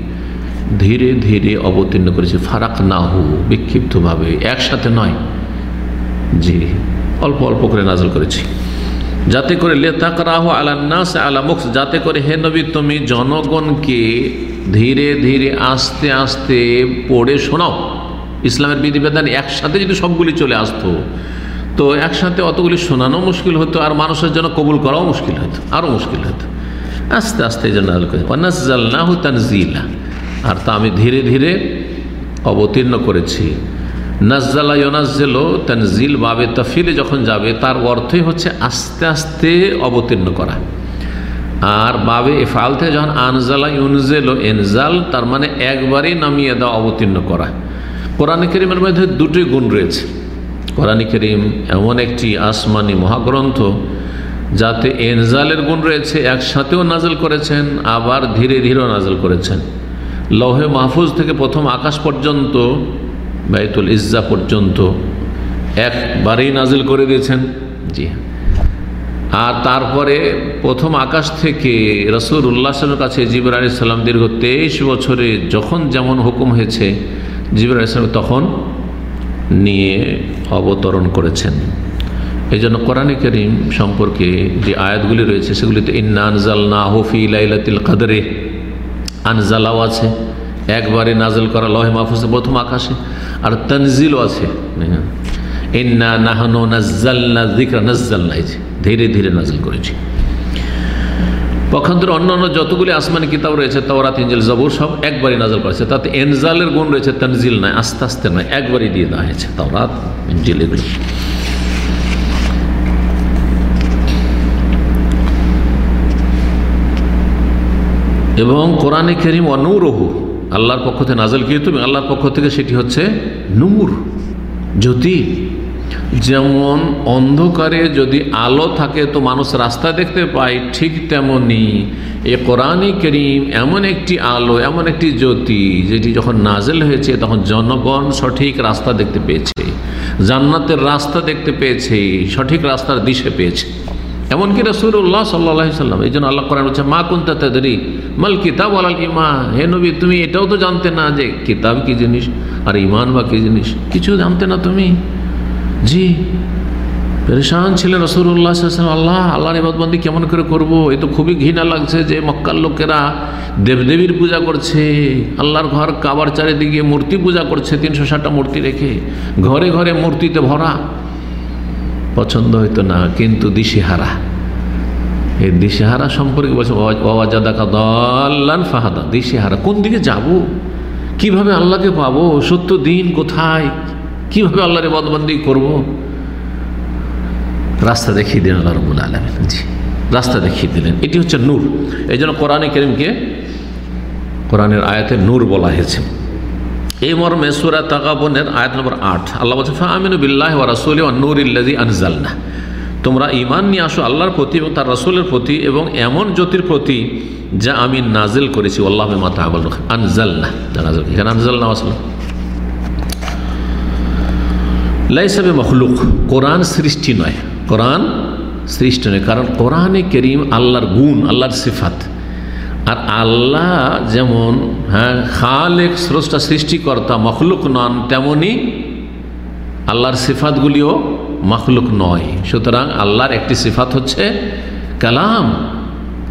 ধীরে ধীরে অবতীর্ণ করেছি ফারাক নাহু বিক্ষিপ্তভাবে, একসাথে নয়। জি, অল্প অল্প করে নাজল করেছি। যাতে করে লেতাক রাহ আলান্নাস আলামুখ যাতে করে হে নবী, তুমি জনগণকে ধীরে ধীরে আস্তে আস্তে পড়ে শোনাও। ইসলামের বিধিবিধান একসাথে যদি সবগুলি চলে আসতো, তো একসাথে অতগুলি শোনানো মুশকিল হতো আর মানুষের জন্য কবুল করাও মুশকিল হতো, আরও মুশকিল হতো। আস্তে আস্তে এই জন্য না তানজিলা আর তা আমি ধীরে ধীরে অবতীর্ণ করেছি। নাজ্জালা ইনাজ্জেল তানজিল বাবে তফিলে যখন যাবে, তার অর্থই হচ্ছে আস্তে আস্তে অবতীর্ণ করা। আর বাবে এফাল থেকে যখন আনজালা ইউনজেল এনজাল, তার মানে একবারেই নামিয়ে দেওয়া, অবতীর্ণ করা। কোরআন করিমের মধ্যে দুটি গুণ রয়েছে। কোরআন করিম এমন একটি আসমানি মহাগ্রন্থ যাতে এনজালের গুণ রয়েছে, একসাথেও নাজল করেছেন, আবার ধীরে ধীরেও নাজল করেছেন। লহে মাহফুজ থেকে প্রথম আকাশ পর্যন্ত, বাইতুল ইজ্জা পর্যন্ত একবারেই নাজিল করে দিয়েছেন। জি আর তারপরে প্রথম আকাশ থেকে রসুল উল্লাহের কাছে জিবর আলি সাল্লাম দীর্ঘ তেইশ বছরে যখন যেমন হুকুম হয়েছে জিবর আলি সাল্লাম তখন নিয়ে অবতরণ করেছেন। এই জন্য কোরআনে করিম সম্পর্কে যে আয়াতগুলি রয়েছে, সেগুলিতে ইন্না আনজাল না হফি লাইলাতিল কাদরে, আনজালাও আছে, একবারে নাজল করা লহে মাহফুজে প্রথম আকাশে, আর তনজিলও আছে। ইন্না নাহনো নাজ্জালনা জিকরা নাজ্জালনা, এই ধীরে ধীরে নাজল করেছি। পক্ষান্তরে অন্যান্য যতগুলি আসমানি কিতাব রয়েছে, তাওরাত ইঞ্জিল জবুর সব একবারই নাজল করেছে। তাতে এনজালের গুণ রয়েছে, তনজিল নয়, আস্তে আস্তে নয়, একবারই দিয়ে দেওয়া হয়েছে, তাওরাত ইঞ্জিল এগুলো। এবং কোরআনে করিম অনুরহু আল্লাহর পক্ষ থেকে নাজল কিন্তু আল্লাহর পক্ষ থেকে সেটি হচ্ছে নূর, জ্যোতি। যেমন অন্ধকারে যদি আলো থাকে তো মানুষ রাস্তা দেখতে পায়, ঠিক তেমনি এ কোরআনে করিম এমন একটি আলো, এমন একটি জ্যোতি যেটি যখন নাজেল হয়েছে, তখন জনগণ সঠিক রাস্তা দেখতে পেয়েছে, জান্নাতের রাস্তা দেখতে পেয়েছে, সঠিক রাস্তার দিশে পেয়েছে। এমনকি রসুল্লাহ সাল্লাহ সাল্লাম, এই জন্য আল্লাহ করেন বলছে, মা কুন্তা তাদেরই মাল কিতাব আলাল ইমান হে নবী, তুমি এটাও তো জানতে না যে কিতাব কি জিনিস, আর ইমান বা কি জিনিস? কিছু জানতে না তুমি? জি, পরেশান ছিলেন রসুল্লাহ আল্লাহ, আল্লাহর ইবাদবন্দি কেমন করে করব? এ তো খুবই ঘৃণা লাগছে যে মক্কার লোকেরা দেবদেবীর পূজা করছে, আল্লাহর ঘর কাবার চারিদিকে মূর্তি পূজা করছে, তিনশো ষাটটা মূর্তি রেখে ঘরে ঘরে মূর্তিতে ভরা। পছন্দ হইতো না, কিন্তু দিশেহারা। এই দিশেহারা সম্পর্কে বলছে ওয়াজাদাকা দল্লান ফাহাদা। দিশেহারা, কোন দিকে যাব? কীভাবে আল্লাহকে পাবো? সত্য দিন কোথায়? কীভাবে আল্লাহরে বদবন্দি করব? রাস্তা দেখিয়ে দিলেন আল্লাহ রবুল আলমিন। রাস্তা দেখিয়ে দিলেন। এটি হচ্ছে নূর। এই জন্য কোরআনে কেরিমকে কোরআনের আয়াতে নূর বলা হয়েছে। এই মর্মে সুরা তাকাবনের আয়াত নম্বর আট, আল্লাহ বলছে ফামিনু বিল্লাহ ওয়া রাসুল নূর ইল্লাজি আনজালনা। তোমরা ইমান নিয়ে আসো আল্লাহর প্রতি এবং তার রাসুলের প্রতি এবং এমন জ্যোতির প্রতি যা আমি নাজিল করেছি। আল্লাহ মাতা আনজালনা। নাজিল এখানে আনজালনা আসলো লাইসাবে মখলুক কোরআন সৃষ্টি নয় কোরআন সৃষ্টি নয় কারণ কোরআনে করিম আল্লাহর গুণ আল্লাহর সিফাত আর আল্লাহ যেমন হ্যাঁ খালেক স্রষ্টা সৃষ্টিকর্তা, মখলুক নন তেমনই আল্লাহর সিফাতগুলিও মখলুক নয়। সুতরাং আল্লাহর একটি সিফাত হচ্ছে কালাম,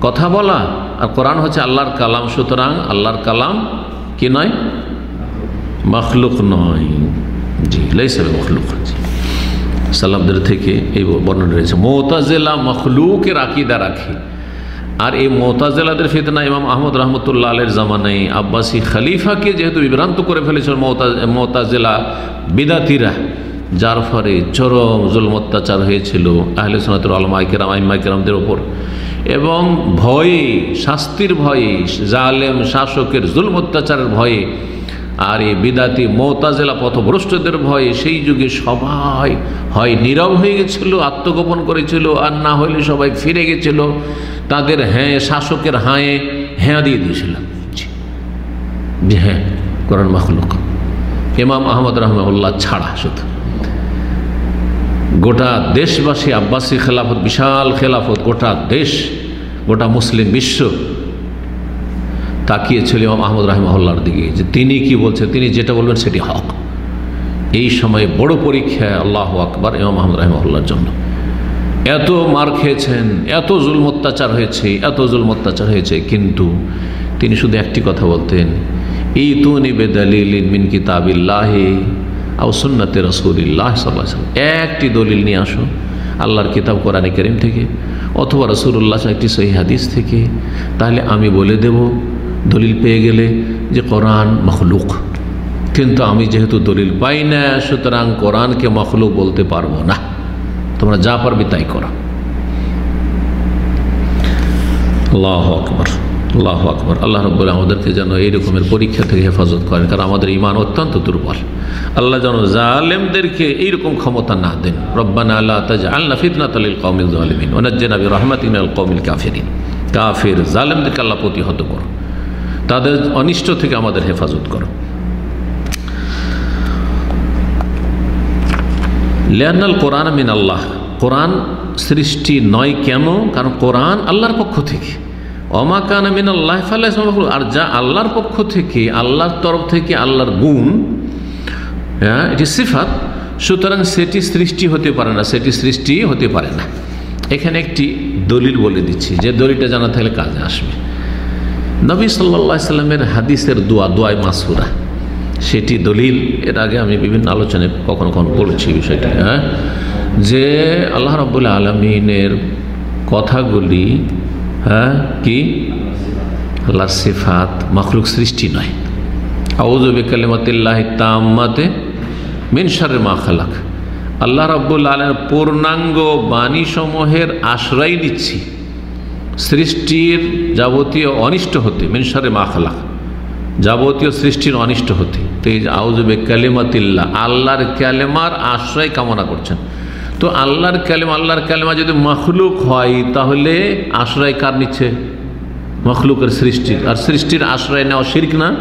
কথা বলা। আর কোরআন হচ্ছে আল্লাহর কালাম। সুতরাং আল্লাহর কালাম কি নয়? মখলুক নয়। জি সালামদের থেকে এই বর্ণনা রয়েছে, মোতাজেলা মখলুকের আকিদা রাখে। আর এই মোতাজেলাদের ফিতনা ইমাম আহমদ রহমতুল্লাহ আলের জামানাই আব্বাসী খালিফাকে যেহেতু বিভ্রান্ত করে ফেলেছিল মোতাজেলা বিদাতিরা, যার ফলে চরম জুলম অত্যাচার হয়েছিল আহলে সোনাতুর আলমাইকেরাম আইমাইকেরামদের ওপর এবং ভয়ে, শাস্তির ভয়ে, জালেম শাসকের জুলম অত্যাচারের ভয়ে আর এই বিদাতি মৌতাজেলা পথভ্রষ্টদের ভয়ে সেই যুগে সবাই হয় নীরব হয়ে গেছিল, আত্মগোপন করেছিল আর না হইলে সবাই ফিরে গেছিল। তাদের হ্যাঁ শাসকের হায়ে হ্যাঁ দিয়ে দিয়েছিল। যে হ্যাঁ কোরআন মাহলুক ইমাম আহমদ রহমাউল্লাহ ছাড়া শুধু। গোটা দেশবাসী আব্বাসী খেলাফত, বিশাল খেলাফত, গোটা দেশ, গোটা মুসলিম বিশ্ব তাকিয়েছিল ইমাম আহমদ রাহিমহল্লার দিকে যে তিনি কি বলছেন তিনি যেটা বলবেন সেটি হক। এই সময়ে বড় পরীক্ষা, আল্লাহ আকবর, ইমাম আহমদ রাহিমহল্লার জন্য। এত মার খেয়েছেন, এত জুলম অত্যাচার হয়েছে, এত জুলম অত্যাচার হয়েছে, কিন্তু তিনি শুধু একটি কথা বলতেন এই তু নিবে দলিল মিন কিতাবিল্লাহে আও সুন্নাতে রসুলিল্লাহ সাল্লাহ একটি দলিল নিয়ে আসো আল্লাহর কিতাব কোরআন করিম থেকে, অথবা রসুল্লাহ একটি সহি হাদিস থেকে। তাহলে আমি বলে দেব দলিল পেয়ে গেলে যে কোরআন মখলুক। কিন্তু আমি যেহেতু দলিল পাই না, সুতরাং কোরআনকে মখলুক বলতে পারব না। তোমরা যা পারবে তাই করো। আল্লাহ আকবর আল্লাহ আকবর। আল্লাহ রব্বুল আমাদেরকে যেন এই রকমের পরীক্ষা থেকে হেফাজত করেন, কারণ আমাদের ইমান অত্যন্ত দুর্বল। আল্লাহ যেন জালেমদেরকে এইরকম ক্ষমতা না দেন। রব্বানা আল্লাহ তাজ আল্লাহ ফিতনাত আলিল কৌমিল জালিমিন ওনাজ্জেনাবি রহমাতিন আল কৌমিল কাফেরিন। কাফের জালেমদেরকে আল্লাহ প্রতিহত করো তাদের অনিষ্ট থেকে আমাদের হেফাজত করো। লিয়ান্নাল কোরআন মিন আল্লাহ। কোরআন সৃষ্টি নয় কেন? কারণ কোরআন আল্লাহর পক্ষ থেকে। অমাকান মিন আল্লাহ আর যা আল্লাহর পক্ষ থেকে, আল্লাহর তরফ থেকে আল্লাহর গুণ হ্যাঁ এটি সিফাত। সুতরাং সেটি সৃষ্টি হতে পারে না, সেটি সৃষ্টি হতে পারে না। এখানে একটি দলিল বলে দিচ্ছি। যে দলিলটা জানা থাকলে কাজে আসবে। নবী সাল্লা সাল্লামের হাদিসের দোয়া, দোয়াই মাসুরা। সেটি দলিল। এর আগে আমি বিভিন্ন আলোচনায় কখনো কখনো বলেছি বিষয়টা হ্যাঁ? যে আল্লাহ রব্বুল্লা আলমিনের কথাগুলি হ্যাঁ কি? আল্লাহ সিফাত, মখলুক সৃষ্টি নয়। আউজবে কালিমাতিল্লাহ তাম্মাতে মিনসারের মা খালাক। আল্লাহ রব্বুল আলমের পূর্ণাঙ্গ বাণীসমূহের আশ্রয় নিচ্ছি। সৃষ্টির যাবতীয় অনিষ্ট হতে মিনসারে মা খালাক, যাবতীয় সৃষ্টির অনিষ্ট হতে। তো এই আউজবে কালিমাতিল্লাহ, আল্লাহর ক্যালেমার আশ্রয় কামনা করছেন। তো আল্লাহর ক্যালেমা আল্লাহর ক্যালেমা যদি মখলুক হয়, তাহলে আশ্রয় কার নিচ্ছে? মখলুকের সৃষ্টির। আর সৃষ্টির আশ্রয় নেওয়া শির্ক না?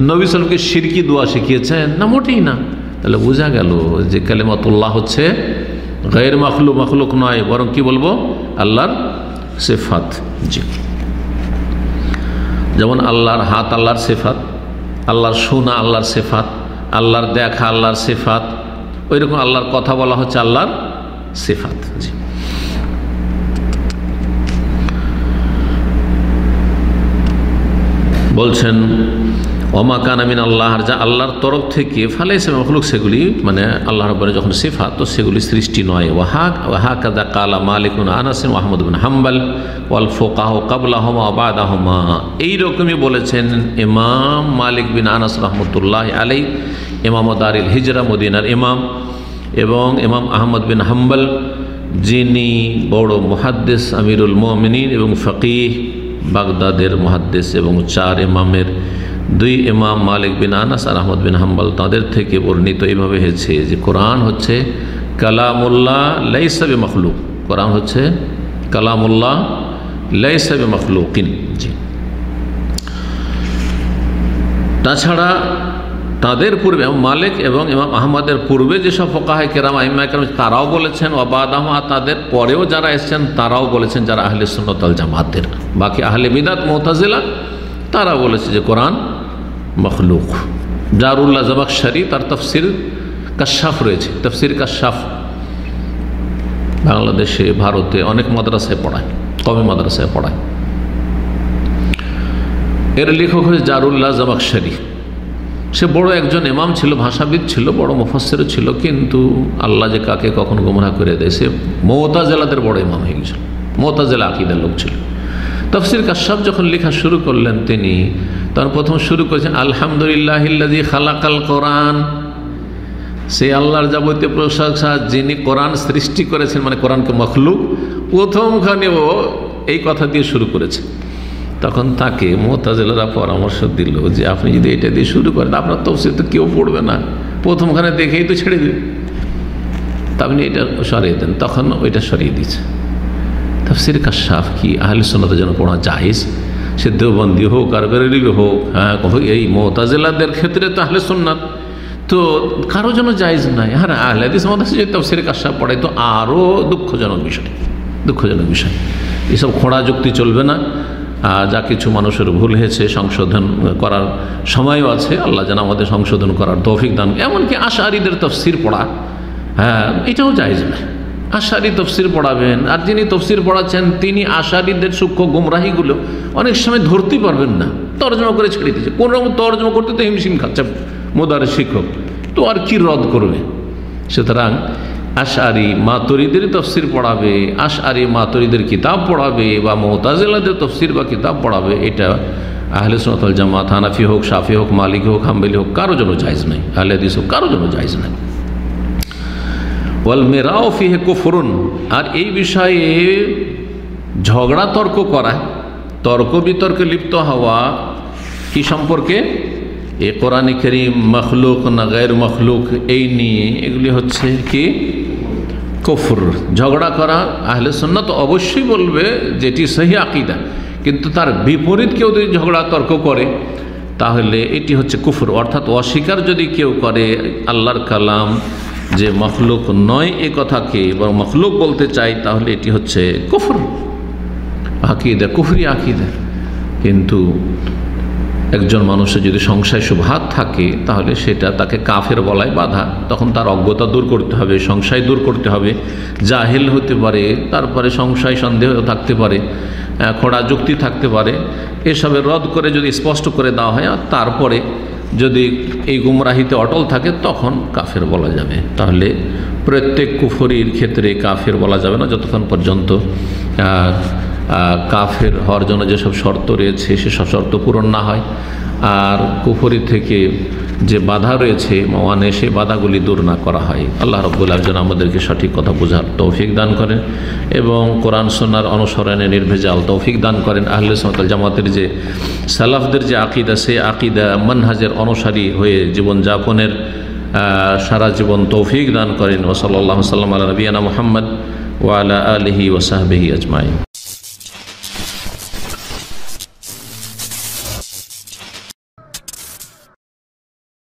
নবী সালকে শিরকি দোয়া শিখিয়েছেন। না, মোটেই না। তাহলে বোঝা গেল যে কালেমাতুল্লাহ হচ্ছে গায়ের মখলু মখলুক নয়, বরং কি বলব? আল্লাহর সেফাত জি। যেমন আল্লাহর হাত আল্লাহর সেফাত, আল্লাহর শোনা আল্লাহর সেফাত, আল্লাহর দেখা আল্লাহর সেফাত ওই রকম আল্লাহর কথা বলা হচ্ছে আল্লাহর সেফাত জি। বলছেন ওমা আমিন আল্লাহর যা আল্লাহর তরফ থেকে, ফালাইসে মখলুক, সেগুলি মানে আল্লাহ রব্বারে যখন সিফাত, তো সেগুলি সৃষ্টি নয়। ওয়াহাক ওয়াহা কাদা কালা মালিকুন আনাসিন ওয়াহমদ বিন হাম্বাল, ওয়াল ফোকাহ কাবলাহমা আবাদাহমা এইরকমই বলেছেন ইমাম মালিক বিন আনাস রহমতুল্লাহ আলাই ইমাম দারিল হিজরা, মদিনার ইমাম, এবং ইমাম আহমদ বিন হাম্বাল, যিনি বড় মুহাদ্দেস, আমিরুল মোমিনিন এবং ফকিহ, বাগদাদের মহাদ্দেশ এবং চার ইমামের দুই ইমাম মালিক বিন আনাস আর আহমদ বিন হাম্বাল তাদের থেকে বর্ণিত এইভাবে হয়েছে যে কোরআন হচ্ছে কালামুল্লাহ লাইসাবে মখলুক কোরআন হচ্ছে কালামুল্লাহ লাইসাবে মখলুকিন জি। তাছাড়া তাদের পূর্বে মালিক এবং ইমাম আহমদের পূর্বে যেসব ফোকাহে কেরাম আহিমা কেরাম, তারাও বলেছেন ওবাদাহা তাদের পরেও যারা এসছেন, তারাও বলেছেন যারা আহলে সুন্নতাল জামাতের বাকি আহলে বিদাত, মোতাজিলা তারা বলেছে যে কোরআন মখলুক। জারুল্লাহ জবাকশারি তার তফসির কাশাফ রয়েছে। তফসির কাশাফ বাংলাদেশে, ভারতে অনেক মাদ্রাসায় পড়ায়, কমে মাদ্রাসায় পড়ায়। এর লেখক হয়েছে জারুল্লাহ জবাকশারি সে বড় একজন এমাম ছিল, ভাষাবিদ ছিল, বড় মুফাসের ছিল, কিন্তু আল্লাহ যে কাকে কখন গোমরা করে দেয়, সে মোতাজেলাদের বড় ইমাম হয়ে গেছিল। মোতাজেলা আকিদের লোক ছিল। তফসির কাশ্যাপ যখন লেখা শুরু করলেন তিনি, তখন প্রথম শুরু করেছেন, আলহামদুলিল্লাহ খালাকাল কোরআন। সে আল্লাহর যাবতীয় প্রশংসা যিনি কোরআন সৃষ্টি করেছেন মানে কোরআনকে মখলুক, প্রথমখানে ও এই কথা দিয়ে শুরু করেছে। তখন তাকে মোতাজেলারা পরামর্শ দিল যে, আপনি যদি এটা দিয়ে শুরু করেন, আপনার তফসির তো কেউ পড়বে না। প্রথমখানে দেখেই তো ছেড়ে দেবে। তা আপনি এটা সরিয়ে দেন, তখন ওইটা সরিয়ে দিচ্ছে তফসির কাশাফ কি? আহলে সোনাতে যেন পড়া জাহিজ সে দেওবন্দি হোক আর বেরেলি হোক হ্যাঁ এই মোতাজেলাদের ক্ষেত্রে তো আহলে সোননাথ তো কারও যেন জায়জ নাই। হ্যাঁ আহলাদিস মধ্যে যদি তফসির কাশাফ পড়ে, তো আরও দুঃখজনক বিষয় দুঃখজনক বিষয়। এসব খোঁড়া যুক্তি চলবে না। যা কিছু মানুষের ভুল হয়েছে, সংশোধন করার সময়ও আছে। আল্লাহ যেন আমাদের সংশোধন করার তৌফিক দান। এমনকি আশারিদের তফসির পড়া হ্যাঁ এটাও জায়জ না আশারি তফসির পড়াবেন, আর যিনি তফসির পড়াচ্ছেন, তিনি আশারিদের সূক্ষ্ম গুমরাহিগুলো অনেক সময় ধরতেই পারবেন না। তর্জমা করে ছেড়ে দিচ্ছে কোন রকম তর্জমা করতে তো হিমশিম খাচ্ছে মোদারের শিক্ষক। তো আর কি রদ করবে? সুতরাং আশারি মাতরিদের তফসির পড়াবে, আশারি মাতরিদের কিতাব পড়াবে, বা মোতাজিলাদের তফসির বা কিতাব পড়াবে, এটা আহলে সোনাতল জামাত, হানাফি হোক সাফি হোক, মালিক হোক, হাম্বেলি হোক, কারও জন্য জায়জ নাই। আহলে হোক, কারও জন্য জায়জ নাই। ওয়াল মেরাও ফিহে কুফরুন। আর এই বিষয়ে ঝগড়া তর্ক করা, তর্ক বিতর্কে লিপ্ত হওয়া কি সম্পর্কে? এ কোরআন করিম, মখলুক না গैर মখলুক, এই নিয়ে এগুলি হচ্ছে কি? কফর। ঝগড়া করা আহলে সন্ন্যত অবশ্যই বলবে যেটি সহি আকিদা। কিন্তু তার বিপরীত কেউ যদি ঝগড়া তর্ক করে, তাহলে এটি হচ্ছে কুফর। অর্থাৎ অস্বীকার যদি কেউ করে, আল্লাহর কালাম যে মখলুক নয় এ কথাকে বা মখলুক বলতে চাই, তাহলে এটি হচ্ছে কুফর। আকিদা, কুফরি আকিদা। কিন্তু একজন মানুষের যদি সংশয় সুভাত থাকে, তাহলে সেটা তাকে কাফের বলায় বাধা। তখন তার অজ্ঞতা দূর করতে হবে, সংশয় দূর করতে হবে। জাহেল হতে পারে, তারপরে সংশয় সন্দেহ থাকতে পারে খোড়া যুক্তি থাকতে পারে। এসবের রদ করে যদি স্পষ্ট করে দেওয়া হয়, আর তারপরে যদি এই গুমরাহিতে অটল থাকে, তখন কাফের বলা যাবে। তাহলে প্রত্যেক কুফরির ক্ষেত্রে কাফের বলা যাবে না, যতক্ষণ পর্যন্ত কাফের হওয়ার জন্য যেসব শর্ত রয়েছে, সেসব শর্ত পূরণ না হয়। আর কুফরি থেকে যে বাধা রয়েছে মানে সেই বাধাগুলি দূর না করা হয়। আল্লাহ রব্বুল যেন আমাদেরকে সঠিক কথা বোঝার তৌফিক দান করেন এবং কোরআন সোনার অনুসরণে নির্ভেজাল তৌফিক দান করেন। আহলে সাঁতাল জামাতের যে সালাফদের যে আকিদা সে আকিদা মানহাজের অনুসারী হয়ে জীবনযাপনের সারা জীবন তৌফিক দান করেন। ওসলাল্লাহ সাল্লাম আল্লাহ নবীনা মোহাম্মদ ওয়ালা আলহি ওসাহবিহি আজমাই